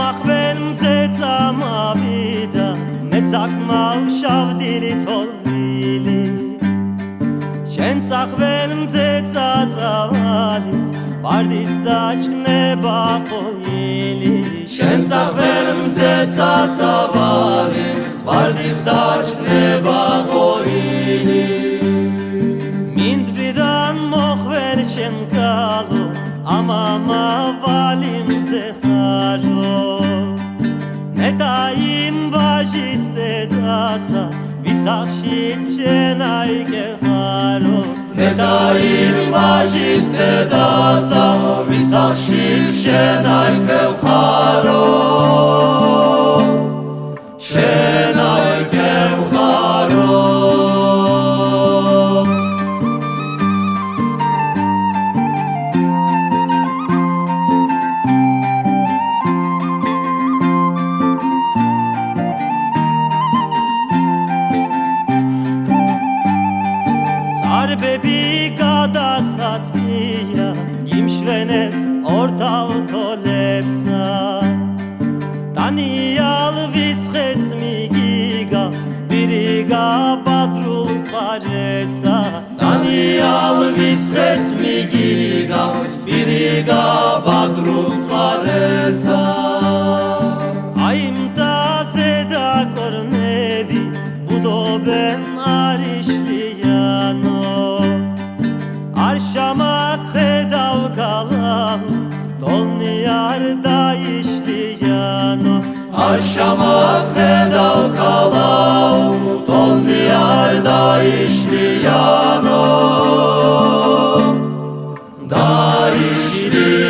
მახვენზე წამავიდა მეც აქ მავშავდილი თოლვილი შენ წახვენზე წაწავალის ვარდის დაჭნება ყოილი შენ წახვენზე წაწავალის ვარდის დაჭნება ყოილი მინდვრიდან მოხვენ შენკა ვაჟის დედასა ვისახშიც შენ აიგეხარო ნეტა იმ ვაჟის დედასა ვისახშიც შენ აიგეხარო არბები გადახათვია იმშვენებს ორთავთოლებსა დანიალ ვისხეს მიგიგავს ბირიგა ბადრულ ყარესა. დანიალ ვისხეს მიგიგავს ბირიგა Yollarda işleyen o Aşamak heda kalav Ton diyarda işleyen o. Da işleyen